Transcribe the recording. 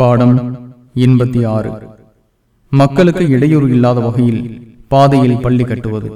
பாடம் எண்பத்தி ஆறு. மக்களுக்கு இடையூறு இல்லாத வகையில் பாதையில் பள்ளி கட்டுவது.